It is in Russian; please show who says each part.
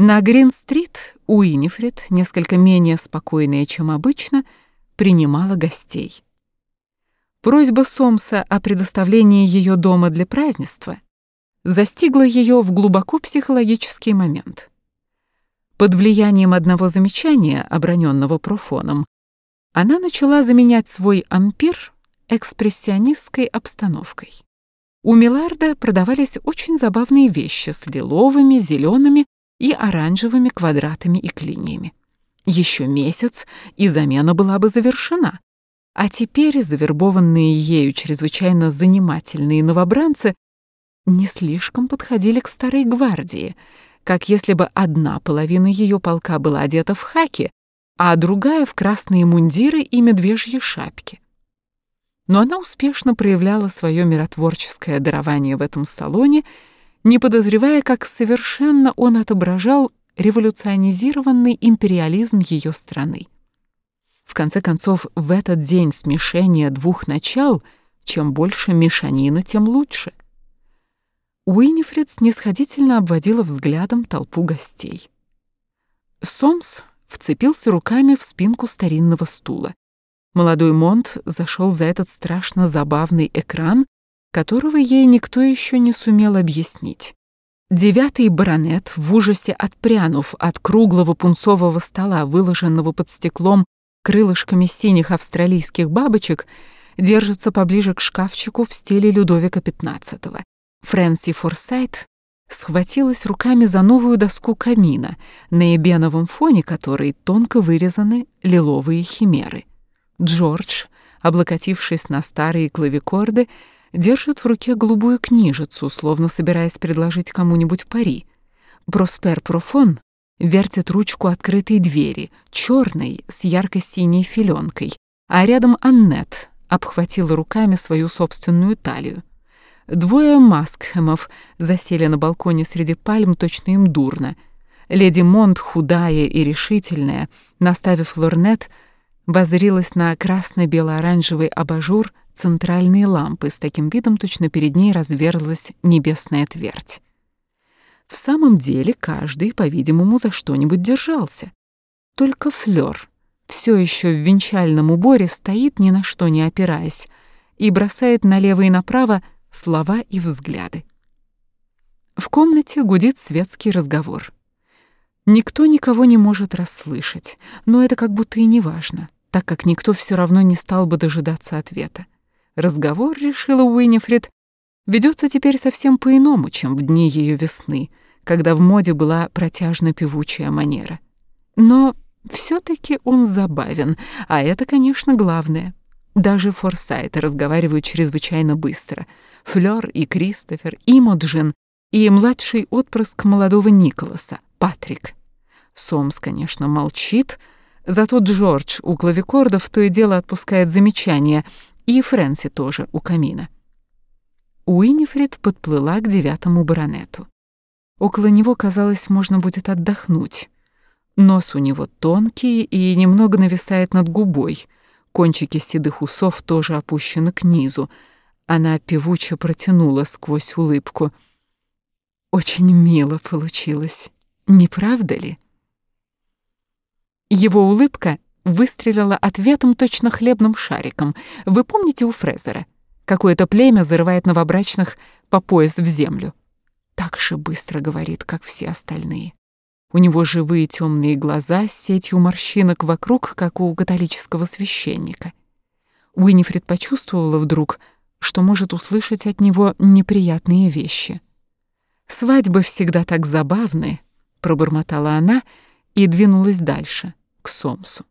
Speaker 1: На Грин-стрит Уинифред, несколько менее спокойная, чем обычно, принимала гостей. Просьба Сомса о предоставлении ее дома для празднества застигла ее в глубоко психологический момент. Под влиянием одного замечания, оброненного профоном, она начала заменять свой ампир экспрессионистской обстановкой. У Миларда продавались очень забавные вещи с лиловыми, зелеными и оранжевыми квадратами и клиньями. Еще месяц, и замена была бы завершена. А теперь завербованные ею чрезвычайно занимательные новобранцы не слишком подходили к старой гвардии, как если бы одна половина ее полка была одета в хаки, а другая в красные мундиры и медвежьи шапки. Но она успешно проявляла свое миротворческое дарование в этом салоне не подозревая, как совершенно он отображал революционизированный империализм ее страны. В конце концов, в этот день смешения двух начал, чем больше мешанина, тем лучше. Уинифред снисходительно обводила взглядом толпу гостей. Сомс вцепился руками в спинку старинного стула. Молодой Монт зашел за этот страшно забавный экран которого ей никто еще не сумел объяснить. Девятый баронет, в ужасе отпрянув от круглого пунцового стола, выложенного под стеклом крылышками синих австралийских бабочек, держится поближе к шкафчику в стиле Людовика XV. Фрэнси Форсайт схватилась руками за новую доску камина, на эбеновом фоне которой тонко вырезаны лиловые химеры. Джордж, облокотившись на старые клавикорды, держит в руке голубую книжицу, словно собираясь предложить кому-нибудь пари. Проспер Профон вертит ручку открытой двери, черной, с ярко-синей филенкой, а рядом Аннет обхватила руками свою собственную талию. Двое Маскхэмов засели на балконе среди пальм, точно им дурно. Леди Монт, худая и решительная, наставив лорнет, воззрилась на красно-бело-оранжевый абажур центральные лампы, с таким видом точно перед ней разверзлась небесная твердь. В самом деле каждый, по-видимому, за что-нибудь держался. Только Флёр все еще в венчальном уборе стоит, ни на что не опираясь, и бросает налево и направо слова и взгляды. В комнате гудит светский разговор. Никто никого не может расслышать, но это как будто и не важно, так как никто все равно не стал бы дожидаться ответа. Разговор, решила Уинифред, ведется теперь совсем по-иному, чем в дни ее весны, когда в моде была протяжно-певучая манера. Но все-таки он забавен, а это, конечно, главное. Даже форсайты разговаривают чрезвычайно быстро. Флёр и Кристофер, и Моджин, и младший отпрыск молодого Николаса, Патрик. Сомс, конечно, молчит, зато Джордж у клавикордов то и дело отпускает замечания — и Фрэнси тоже у камина. Уинифред подплыла к девятому баронету. Около него, казалось, можно будет отдохнуть. Нос у него тонкий и немного нависает над губой. Кончики седых усов тоже опущены к низу. Она певуче протянула сквозь улыбку. Очень мило получилось, не правда ли? Его улыбка выстрелила ответом точно хлебным шариком. Вы помните у Фрезера? Какое-то племя зарывает новобрачных по пояс в землю. Так же быстро говорит, как все остальные. У него живые темные глаза с сетью морщинок вокруг, как у католического священника. Уинифред почувствовала вдруг, что может услышать от него неприятные вещи. «Свадьбы всегда так забавны», — пробормотала она и двинулась дальше, к Сомсу.